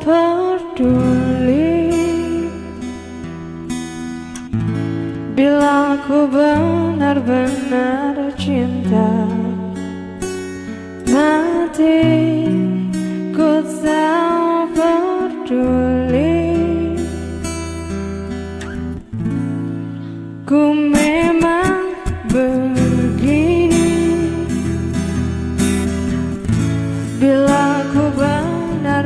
peduli Bila aku benar-benar cinta Mati ku tak peduli Ku memang belum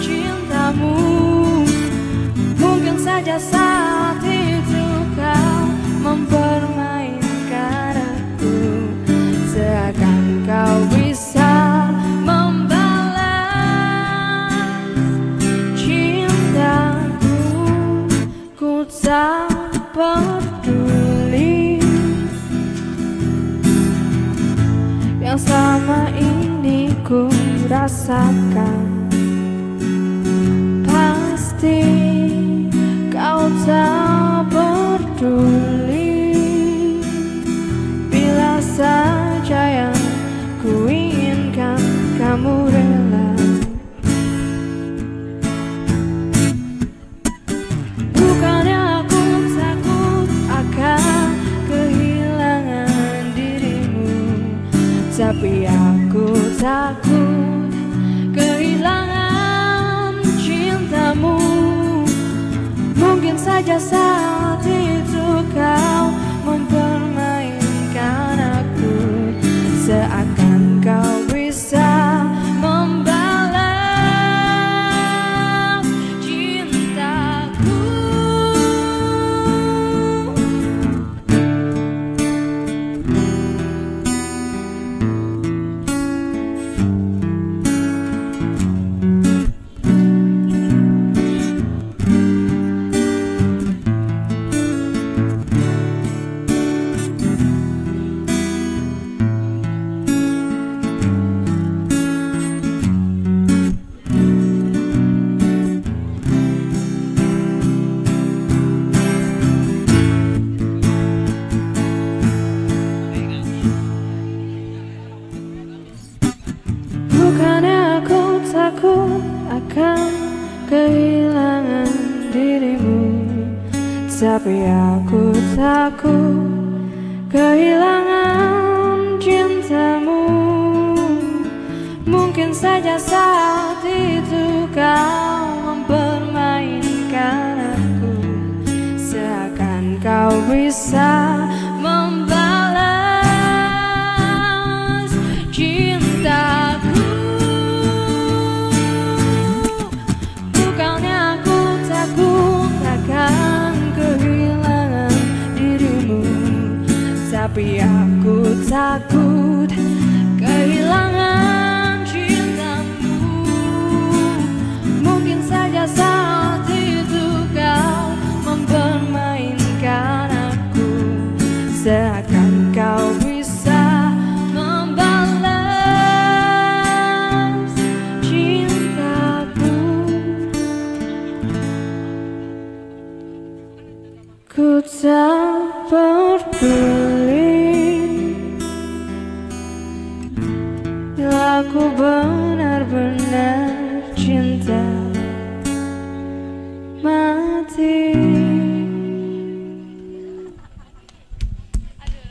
cintamu. Mungkin saja saat itu kau mempermainkan rasakan. Pasti kau tak peduli. Bila saja yang ku inginkan kamu rela. Bukannya aku takut akan Tapi aku takut Mungkin saja Tapi aku takut kehilangan cintamu. Mungkin saja saat itu kau mempermainkan aku Seakan kau bisa Aku takut kehilangan cintamu. Mungkin saja saat itu kau mempermainkan aku. Seakan kau bisa membalas cintaku. Ku tak peduli